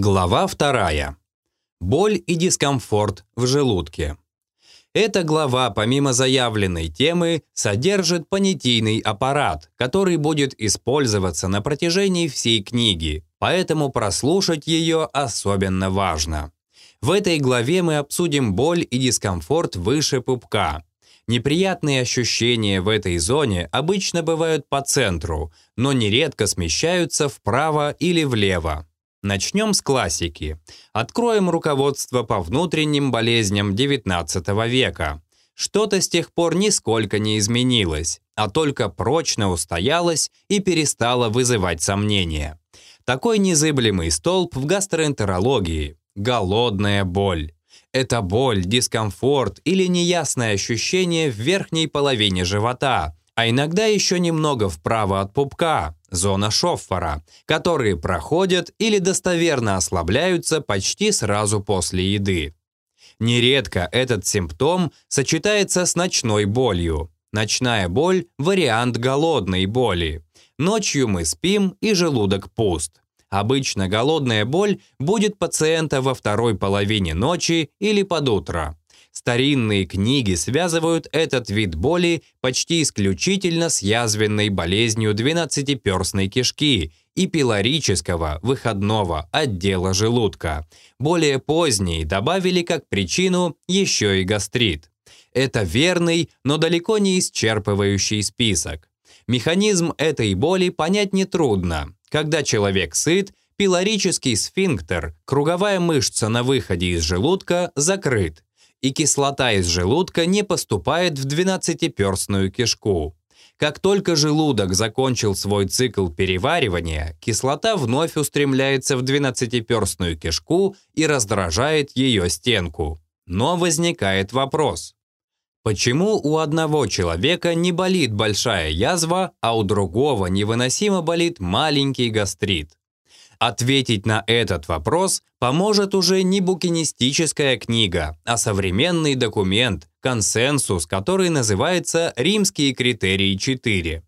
Глава вторая. Боль и дискомфорт в желудке. Эта глава, помимо заявленной темы, содержит понятийный аппарат, который будет использоваться на протяжении всей книги, поэтому прослушать ее особенно важно. В этой главе мы обсудим боль и дискомфорт выше пупка. Неприятные ощущения в этой зоне обычно бывают по центру, но нередко смещаются вправо или влево. Начнем с классики. Откроем руководство по внутренним болезням XIX века. Что-то с тех пор нисколько не изменилось, а только прочно устоялось и перестало вызывать сомнения. Такой незыблемый столб в гастроэнтерологии – голодная боль. Это боль, дискомфорт или неясное ощущение в верхней половине живота, а иногда еще немного вправо от пупка, зона шоффора, которые проходят или достоверно ослабляются почти сразу после еды. Нередко этот симптом сочетается с ночной болью. Ночная боль – вариант голодной боли. Ночью мы спим и желудок пуст. Обычно голодная боль будет пациента во второй половине ночи или под утро. Старинные книги связывают этот вид боли почти исключительно с язвенной болезнью двенадцатиперстной кишки и пилорического выходного отдела желудка. Более поздние добавили как причину еще и гастрит. Это верный, но далеко не исчерпывающий список. Механизм этой боли понять нетрудно. Когда человек сыт, пилорический сфинктер, круговая мышца на выходе из желудка, закрыт и кислота из желудка не поступает в двенадцатиперстную кишку. Как только желудок закончил свой цикл переваривания, кислота вновь устремляется в двенадцатиперстную кишку и раздражает ее стенку. Но возникает вопрос. Почему у одного человека не болит большая язва, а у другого невыносимо болит маленький гастрит? Ответить на этот вопрос поможет уже не букинистическая книга, а современный документ, консенсус, который называется «Римские критерии 4».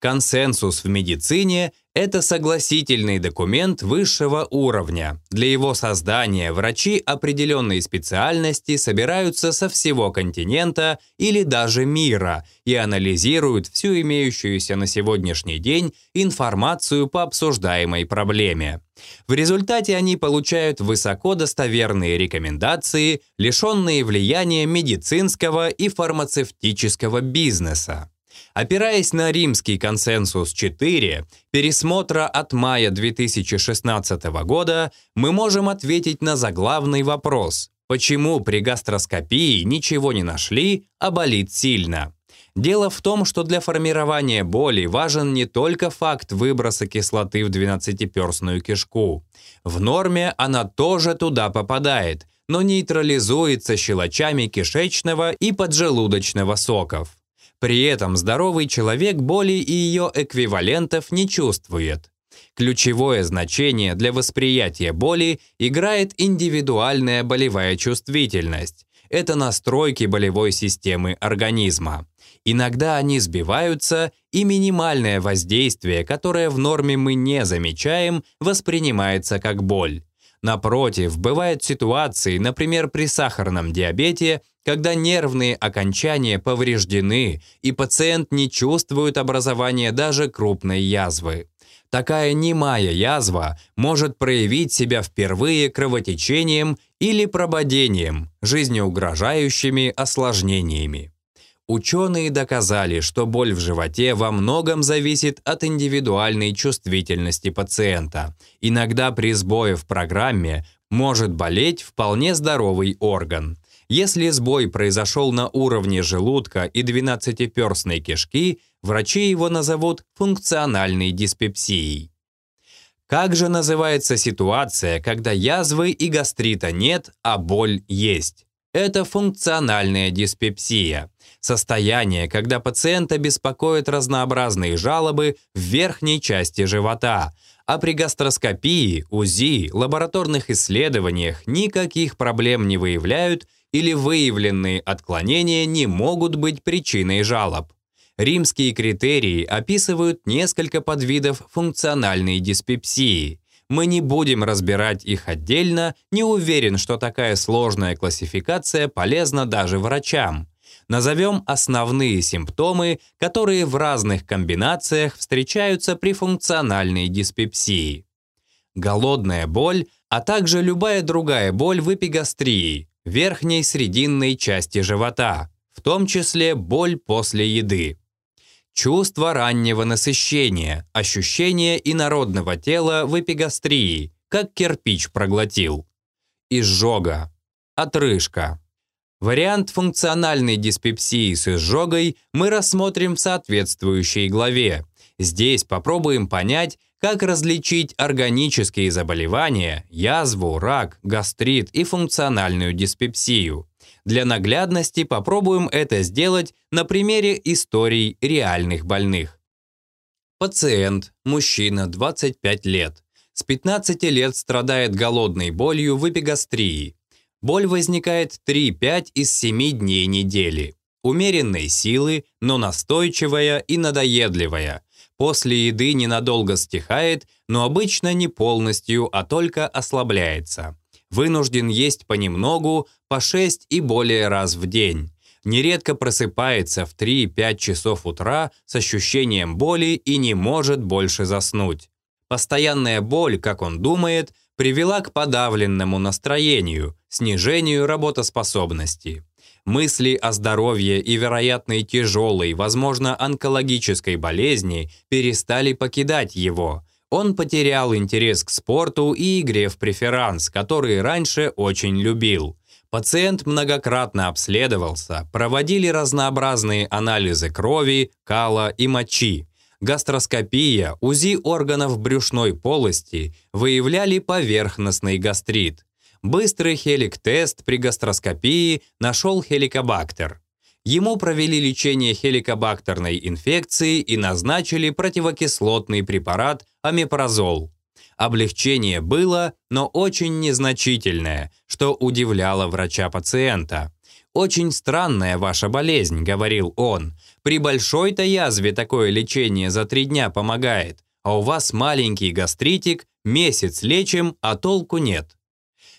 Консенсус в медицине – это согласительный документ высшего уровня. Для его создания врачи определенной специальности собираются со всего континента или даже мира и анализируют всю имеющуюся на сегодняшний день информацию по обсуждаемой проблеме. В результате они получают высоко достоверные рекомендации, лишенные влияния медицинского и фармацевтического бизнеса. Опираясь на римский консенсус 4, пересмотра от мая 2016 года, мы можем ответить на заглавный вопрос «Почему при гастроскопии ничего не нашли, а болит сильно?» Дело в том, что для формирования боли важен не только факт выброса кислоты в двенадцатиперстную кишку. В норме она тоже туда попадает, но нейтрализуется щелочами кишечного и поджелудочного соков. При этом здоровый человек боли и ее эквивалентов не чувствует. Ключевое значение для восприятия боли играет индивидуальная болевая чувствительность. Это настройки болевой системы организма. Иногда они сбиваются, и минимальное воздействие, которое в норме мы не замечаем, воспринимается как боль. Напротив, бывают ситуации, например, при сахарном диабете, когда нервные окончания повреждены, и пациент не чувствует образования даже крупной язвы. Такая немая язва может проявить себя впервые кровотечением или прободением, жизнеугрожающими осложнениями. Ученые доказали, что боль в животе во многом зависит от индивидуальной чувствительности пациента. Иногда при сбое в программе может болеть вполне здоровый орган. Если сбой произошел на уровне желудка и двенадцатиперстной кишки, врачи его назовут функциональной диспепсией. Как же называется ситуация, когда язвы и гастрита нет, а боль есть? Это функциональная диспепсия. Состояние, когда пациента беспокоят разнообразные жалобы в верхней части живота, а при гастроскопии, УЗИ, лабораторных исследованиях никаких проблем не выявляют или выявленные отклонения не могут быть причиной жалоб. Римские критерии описывают несколько подвидов функциональной диспепсии. Мы не будем разбирать их отдельно, не уверен, что такая сложная классификация полезна даже врачам. Назовем основные симптомы, которые в разных комбинациях встречаются при функциональной диспепсии. Голодная боль, а также любая другая боль в эпигастрии, верхней срединной части живота, в том числе боль после еды. Чувство раннего насыщения, ощущение инородного тела в эпигастрии, как кирпич проглотил. Изжога. Отрыжка. Вариант функциональной диспепсии с изжогой мы рассмотрим в соответствующей главе. Здесь попробуем понять, как различить органические заболевания, язву, рак, гастрит и функциональную диспепсию. Для наглядности попробуем это сделать на примере историй реальных больных. Пациент, мужчина, 25 лет. С 15 лет страдает голодной болью в эпигастрии. Боль возникает 3-5 из 7 дней недели. Умеренной силы, но настойчивая и надоедливая. После еды ненадолго стихает, но обычно не полностью, а только ослабляется. Вынужден есть понемногу, по 6 и более раз в день. Нередко просыпается в 3-5 часов утра с ощущением боли и не может больше заснуть. Постоянная боль, как он думает, привела к подавленному настроению, снижению работоспособности. Мысли о здоровье и вероятной тяжелой, возможно, онкологической болезни перестали покидать его. Он потерял интерес к спорту и игре в преферанс, который раньше очень любил. Пациент многократно обследовался, проводили разнообразные анализы крови, кала и мочи. Гастроскопия, УЗИ органов брюшной полости выявляли поверхностный гастрит. Быстрый хелик-тест при гастроскопии нашел хеликобактер. Ему провели лечение хеликобактерной инфекции и назначили противокислотный препарат амипрозол. Облегчение было, но очень незначительное, что удивляло врача-пациента. «Очень странная ваша болезнь», — говорил он. «При большой-то язве такое лечение за три дня помогает, а у вас маленький гастритик, месяц лечим, а толку нет».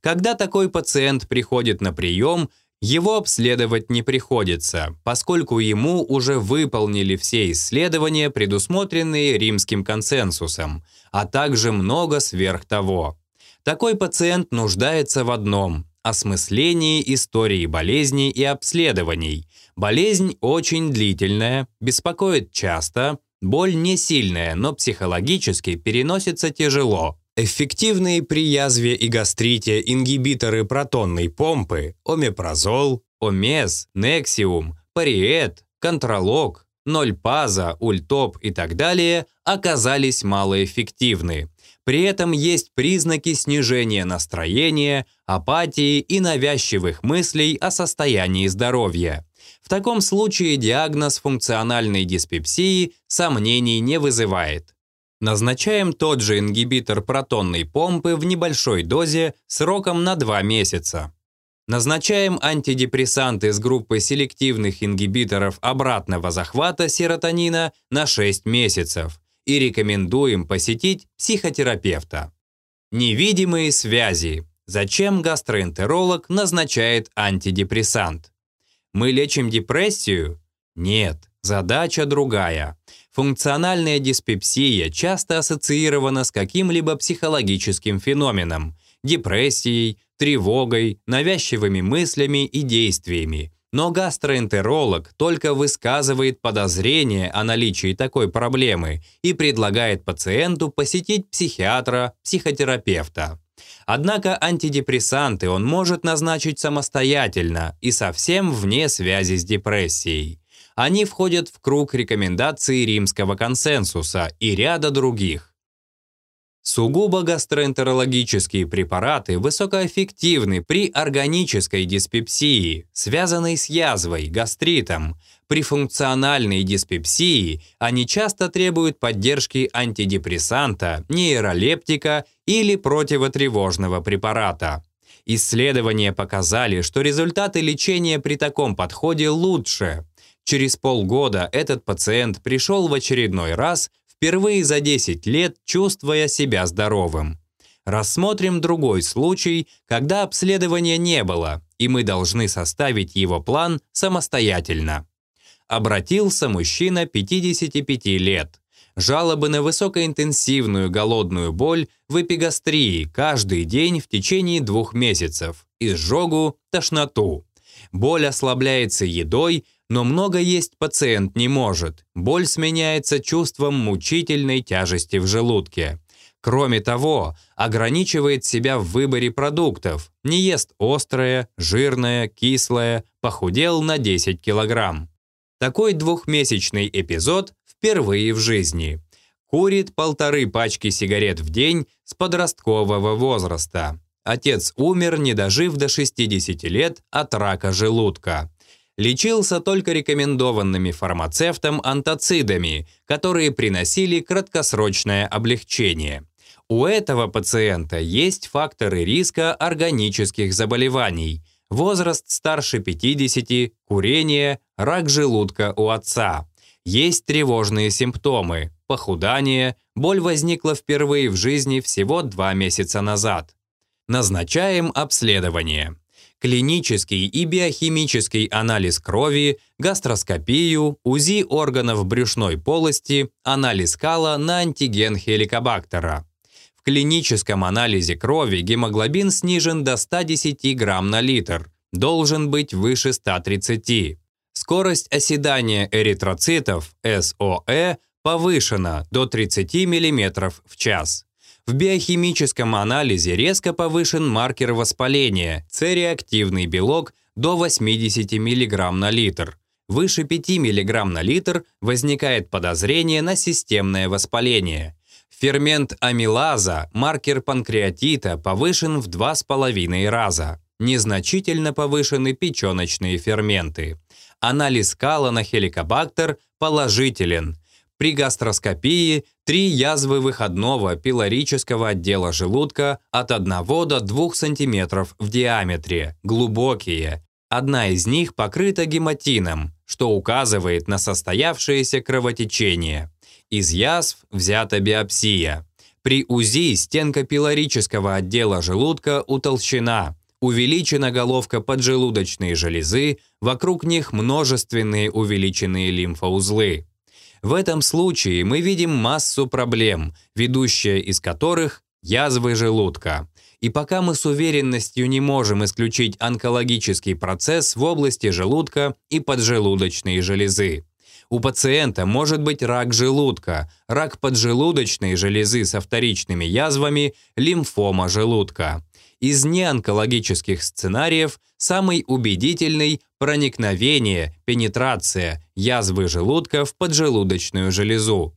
Когда такой пациент приходит на прием, его обследовать не приходится, поскольку ему уже выполнили все исследования, предусмотренные римским консенсусом, а также много сверх того. Такой пациент нуждается в одном – осмыслении истории болезни и обследований. Болезнь очень длительная, беспокоит часто, боль не сильная, но психологически переносится тяжело. Эффективные при язве и гастрите ингибиторы протонной помпы омепразол, омез, нексиум, париет, контролог, нольпаза, ультоп и так далее оказались малоэффективны. При этом есть признаки снижения настроения, апатии и навязчивых мыслей о состоянии здоровья. В таком случае диагноз функциональной диспепсии сомнений не вызывает. Назначаем тот же ингибитор протонной помпы в небольшой дозе сроком на 2 месяца. Назначаем антидепрессанты с группы селективных ингибиторов обратного захвата серотонина на 6 месяцев и рекомендуем посетить психотерапевта. Невидимые связи. Зачем гастроэнтеролог назначает антидепрессант? Мы лечим депрессию? Нет, задача другая. Функциональная диспепсия часто ассоциирована с каким-либо психологическим феноменом – депрессией, тревогой, навязчивыми мыслями и действиями. Но гастроэнтеролог только высказывает подозрение о наличии такой проблемы и предлагает пациенту посетить психиатра, психотерапевта. Однако антидепрессанты он может назначить самостоятельно и совсем вне связи с депрессией они входят в круг рекомендаций римского консенсуса и ряда других. Сугубо гастроэнтерологические препараты высокоэффективны при органической диспепсии, связанной с язвой, гастритом. При функциональной диспепсии они часто требуют поддержки антидепрессанта, нейролептика или противотревожного препарата. Исследования показали, что результаты лечения при таком подходе лучше. Через полгода этот пациент пришел в очередной раз, впервые за 10 лет чувствуя себя здоровым. Рассмотрим другой случай, когда обследования не было, и мы должны составить его план самостоятельно. Обратился мужчина 55 лет. Жалобы на высокоинтенсивную голодную боль в эпигастрии каждый день в течение двух месяцев, изжогу, тошноту. Боль ослабляется едой, но много есть пациент не может. Боль сменяется чувством мучительной тяжести в желудке. Кроме того, ограничивает себя в выборе продуктов, не ест острое, жирное, кислое, похудел на 10 килограмм. Такой двухмесячный эпизод впервые в жизни. Курит полторы пачки сигарет в день с подросткового возраста. Отец умер, не дожив до 60 лет от рака желудка. Лечился только рекомендованными фармацевтом антацидами, которые приносили краткосрочное облегчение. У этого пациента есть факторы риска органических заболеваний. Возраст старше 50, курение, рак желудка у отца. Есть тревожные симптомы, похудание, боль возникла впервые в жизни всего два месяца назад. Назначаем обследование. Клинический и биохимический анализ крови, гастроскопию, УЗИ органов брюшной полости, анализ кала на антиген хеликобактера клиническом анализе крови гемоглобин снижен до 110 грамм на литр, должен быть выше 130. Скорость оседания эритроцитов, СОЭ, повышена до 30 мм в час. В биохимическом анализе резко повышен маркер воспаления, С-реактивный белок, до 80 мг на литр. Выше 5 мг на литр возникает подозрение на системное воспаление. Фермент амилаза, маркер панкреатита, повышен в 2,5 раза. Незначительно повышены печеночные ферменты. Анализ кала на хеликобактер положителен. При гастроскопии три язвы выходного пилорического отдела желудка от 1 до 2 см в диаметре, глубокие. Одна из них покрыта гематином, что указывает на состоявшееся кровотечение. Из язв взята биопсия. При УЗИ стенка пилорического отдела желудка утолщена, увеличена головка поджелудочной железы, вокруг них множественные увеличенные лимфоузлы. В этом случае мы видим массу проблем, ведущая из которых – язвы желудка. И пока мы с уверенностью не можем исключить онкологический процесс в области желудка и поджелудочной железы. У пациента может быть рак желудка, рак поджелудочной железы со вторичными язвами, лимфома желудка. Из неонкологических сценариев самый убедительный – проникновение, пенетрация язвы желудка в поджелудочную железу.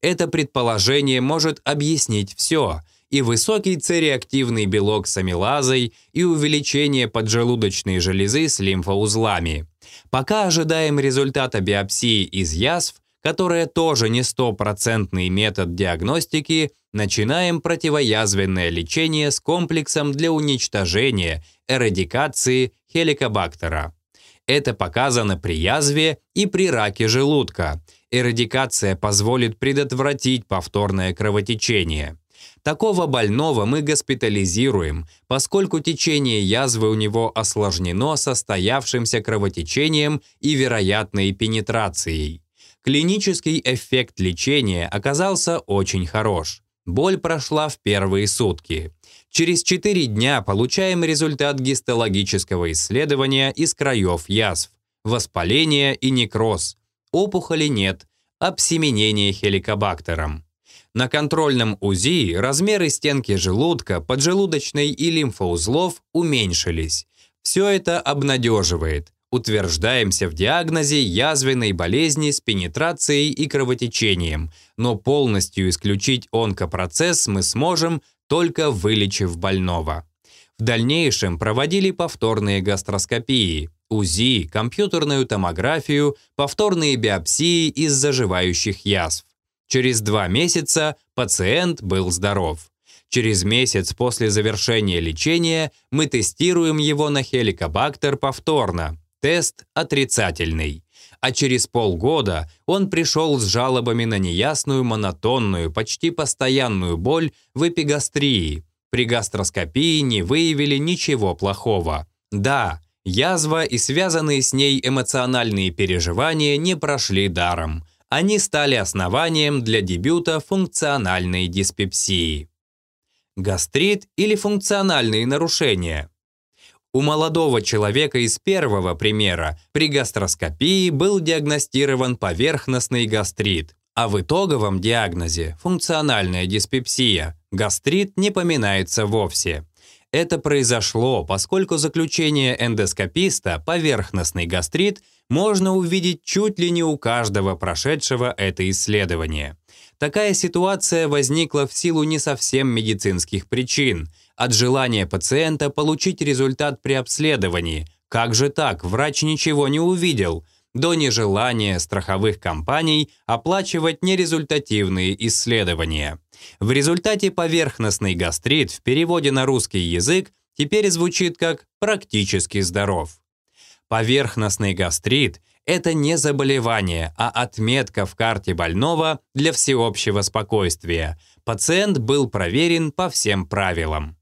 Это предположение может объяснить все – и высокий цереактивный белок с амилазой, и увеличение поджелудочной железы с лимфоузлами. Пока ожидаем результата биопсии из язв, которая тоже не стопроцентный метод диагностики, начинаем противоязвенное лечение с комплексом для уничтожения, эрадикации хеликобактера. Это показано при язве и при раке желудка. Эрадикация позволит предотвратить повторное кровотечение. Такого больного мы госпитализируем, поскольку течение язвы у него осложнено состоявшимся кровотечением и вероятной пенетрацией. Клинический эффект лечения оказался очень хорош. Боль прошла в первые сутки. Через 4 дня получаем результат гистологического исследования из краев язв. Воспаление и некроз. Опухоли нет. Обсеменение хеликобактером. На контрольном УЗИ размеры стенки желудка, поджелудочной и лимфоузлов уменьшились. Все это обнадеживает. Утверждаемся в диагнозе язвенной болезни с пенетрацией и кровотечением, но полностью исключить онкопроцесс мы сможем, только вылечив больного. В дальнейшем проводили повторные гастроскопии, УЗИ, компьютерную томографию, повторные биопсии из заживающих язв. Через два месяца пациент был здоров. Через месяц после завершения лечения мы тестируем его на хеликобактер повторно. Тест отрицательный. А через полгода он пришел с жалобами на неясную, монотонную, почти постоянную боль в эпигастрии. При гастроскопии не выявили ничего плохого. Да, язва и связанные с ней эмоциональные переживания не прошли даром. Они стали основанием для дебюта функциональной диспепсии. Гастрит или функциональные нарушения – у молодого человека из первого примера при гастроскопии был диагностирован поверхностный гастрит, а в итоговом диагнозе – функциональная диспепсия. Гастрит не поминается вовсе. Это произошло, поскольку заключение эндоскописта «поверхностный гастрит» можно увидеть чуть ли не у каждого прошедшего это исследование. Такая ситуация возникла в силу не совсем медицинских причин – от желания пациента получить результат при обследовании. Как же так, врач ничего не увидел, до нежелания страховых компаний оплачивать нерезультативные исследования. В результате поверхностный гастрит в переводе на русский язык теперь звучит как «практически здоров». Поверхностный гастрит – это не заболевание, а отметка в карте больного для всеобщего спокойствия. Пациент был проверен по всем правилам.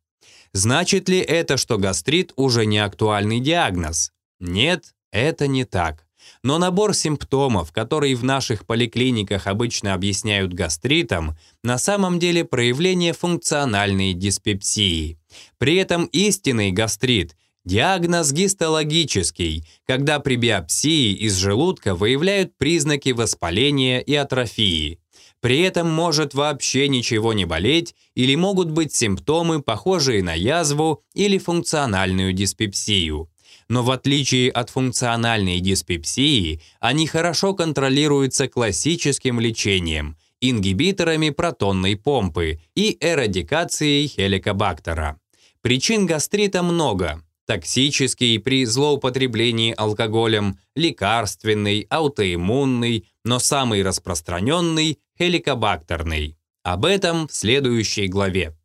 Значит ли это, что гастрит уже не актуальный диагноз? Нет, это не так. Но набор симптомов, которые в наших поликлиниках обычно объясняют гастритом, на самом деле проявление функциональной диспепсии. При этом истинный гастрит – диагноз гистологический, когда при биопсии из желудка выявляют признаки воспаления и атрофии. При этом может вообще ничего не болеть или могут быть симптомы, похожие на язву или функциональную диспепсию. Но в отличие от функциональной диспепсии, они хорошо контролируются классическим лечением, ингибиторами протонной помпы и эрадикацией хеликобактера. Причин гастрита много, токсический при злоупотреблении алкоголем, лекарственный, аутоиммунный, но самый распространенный – хеликобактерный. Об этом в следующей главе.